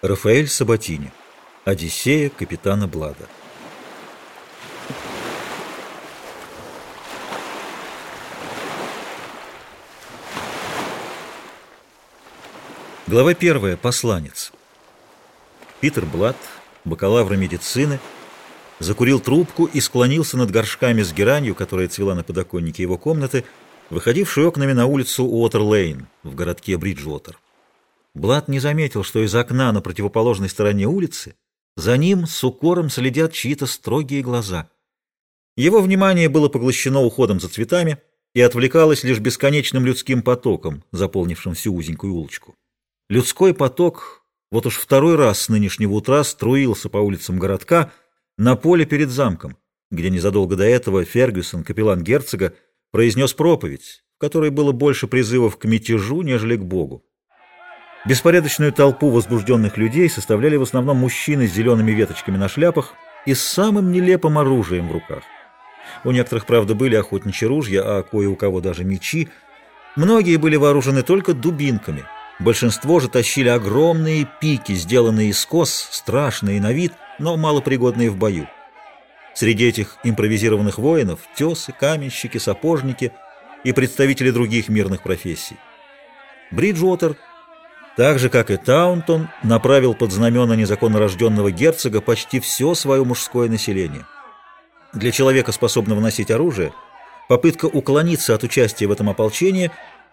Рафаэль Сабатини. Одиссея капитана Блада. Глава первая. Посланец. Питер Блад, бакалавр медицины, закурил трубку и склонился над горшками с геранью, которая цвела на подоконнике его комнаты, выходившей окнами на улицу Уотер-Лейн в городке Бриджуотер. Блад не заметил, что из окна на противоположной стороне улицы за ним с укором следят чьи-то строгие глаза. Его внимание было поглощено уходом за цветами и отвлекалось лишь бесконечным людским потоком, заполнившим всю узенькую улочку. Людской поток вот уж второй раз с нынешнего утра струился по улицам городка на поле перед замком, где незадолго до этого Фергюсон, капеллан герцога, произнес проповедь, в которой было больше призывов к мятежу, нежели к Богу. Беспорядочную толпу возбужденных людей составляли в основном мужчины с зелеными веточками на шляпах и с самым нелепым оружием в руках. У некоторых, правда, были охотничьи ружья, а кое у кого даже мечи. Многие были вооружены только дубинками. Большинство же тащили огромные пики, сделанные из кос, страшные на вид, но малопригодные в бою. Среди этих импровизированных воинов – тесы, каменщики, сапожники и представители других мирных профессий. Бриджуотер – так же, как и Таунтон, направил под знамена незаконно рожденного герцога почти все свое мужское население. Для человека, способного носить оружие, попытка уклониться от участия в этом ополчении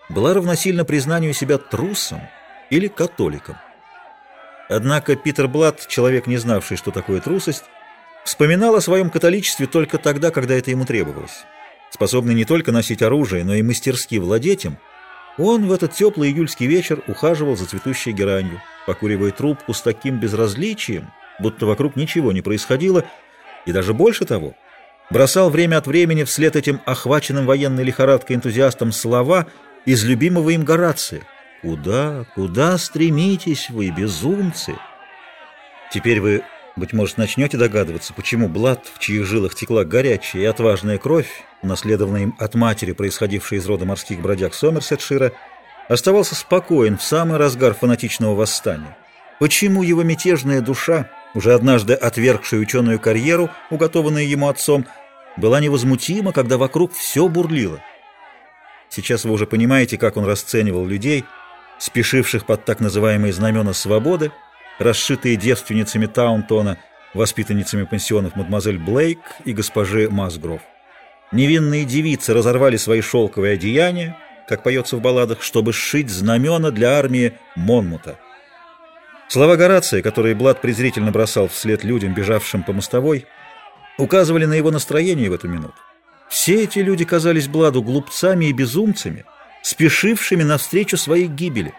была равносильна признанию себя трусом или католиком. Однако Питер Блад, человек, не знавший, что такое трусость, вспоминал о своем католичестве только тогда, когда это ему требовалось. Способный не только носить оружие, но и мастерски владеть им – он в этот теплый июльский вечер ухаживал за цветущей геранью, покуривая трубку с таким безразличием, будто вокруг ничего не происходило, и даже больше того, бросал время от времени вслед этим охваченным военной лихорадкой энтузиастам слова из любимого им Горация. «Куда, куда стремитесь вы, безумцы?» Теперь вы быть может, начнете догадываться, почему Блад, в чьих жилах текла горячая и отважная кровь, унаследованная им от матери, происходившей из рода морских бродяг Сомерсетшира, оставался спокоен в самый разгар фанатичного восстания. Почему его мятежная душа, уже однажды отвергшая ученую карьеру, уготованную ему отцом, была невозмутима, когда вокруг все бурлило? Сейчас вы уже понимаете, как он расценивал людей, спешивших под так называемые знамена свободы, расшитые девственницами Таунтона, воспитанницами пансионов мадемуазель Блейк и госпожи Масгров. Невинные девицы разорвали свои шелковые одеяния, как поется в балладах, чтобы сшить знамена для армии Монмута. Слова Горация, которые Блад презрительно бросал вслед людям, бежавшим по мостовой, указывали на его настроение в эту минуту. Все эти люди казались Бладу глупцами и безумцами, спешившими навстречу своей гибели.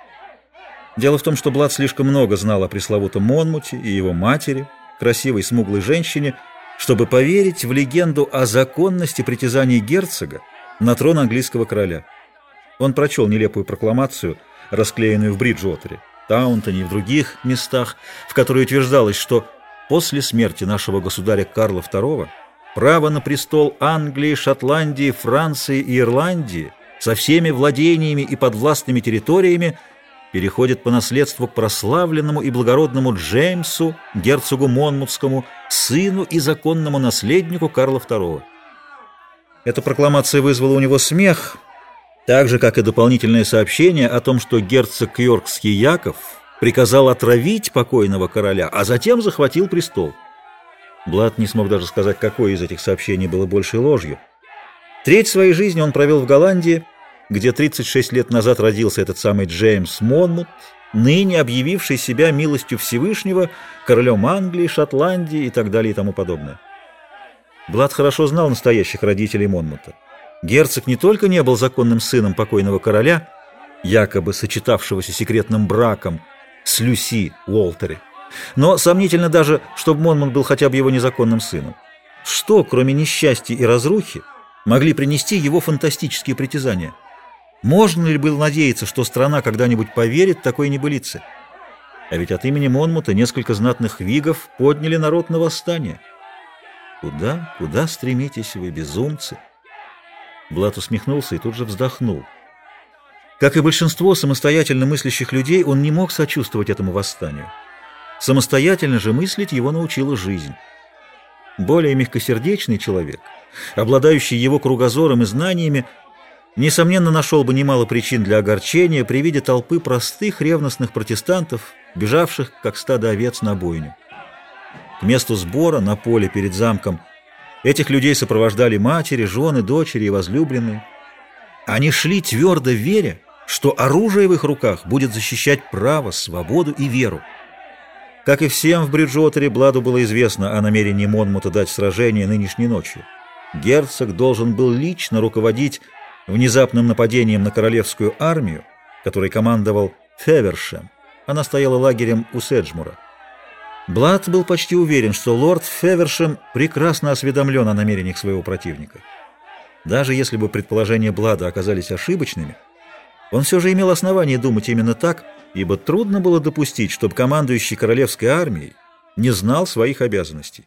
Дело в том, что Блад слишком много знал о пресловутом Монмуте и его матери, красивой смуглой женщине, чтобы поверить в легенду о законности притязаний герцога на трон английского короля. Он прочел нелепую прокламацию, расклеенную в Бриджуотере, Таунтоне и в других местах, в которой утверждалось, что после смерти нашего государя Карла II право на престол Англии, Шотландии, Франции и Ирландии со всеми владениями и подвластными территориями – переходит по наследству к прославленному и благородному Джеймсу, герцогу Монмутскому, сыну и законному наследнику Карла II. Эта прокламация вызвала у него смех, так же, как и дополнительное сообщение о том, что герцог Йоркский Яков приказал отравить покойного короля, а затем захватил престол. Блад не смог даже сказать, какое из этих сообщений было большей ложью. Треть своей жизни он провел в Голландии, где 36 лет назад родился этот самый Джеймс Монмут, ныне объявивший себя милостью Всевышнего, королем Англии, Шотландии и так далее и тому подобное. Блад хорошо знал настоящих родителей Монмута. Герцог не только не был законным сыном покойного короля, якобы сочетавшегося секретным браком с Люси Уолтери, но сомнительно даже, чтобы Монмут был хотя бы его незаконным сыном. Что, кроме несчастья и разрухи, могли принести его фантастические притязания – можно ли было надеяться, что страна когда-нибудь поверит такой небылице? А ведь от имени Монмута несколько знатных вигов подняли народ на восстание. Куда, куда стремитесь вы, безумцы? Блат усмехнулся и тут же вздохнул. Как и большинство самостоятельно мыслящих людей, он не мог сочувствовать этому восстанию. Самостоятельно же мыслить его научила жизнь. Более мягкосердечный человек, обладающий его кругозором и знаниями, несомненно, нашел бы немало причин для огорчения при виде толпы простых ревностных протестантов, бежавших, как стадо овец, на бойню. К месту сбора на поле перед замком этих людей сопровождали матери, жены, дочери и возлюбленные. Они шли твердо веря, что оружие в их руках будет защищать право, свободу и веру. Как и всем в Бриджуотере, Бладу было известно о намерении Монмута дать сражение нынешней ночью. Герцог должен был лично руководить внезапным нападением на королевскую армию, которой командовал Февершем. Она стояла лагерем у Седжмура. Блад был почти уверен, что лорд Февершем прекрасно осведомлен о намерениях своего противника. Даже если бы предположения Блада оказались ошибочными, он все же имел основание думать именно так, ибо трудно было допустить, чтобы командующий королевской армией не знал своих обязанностей.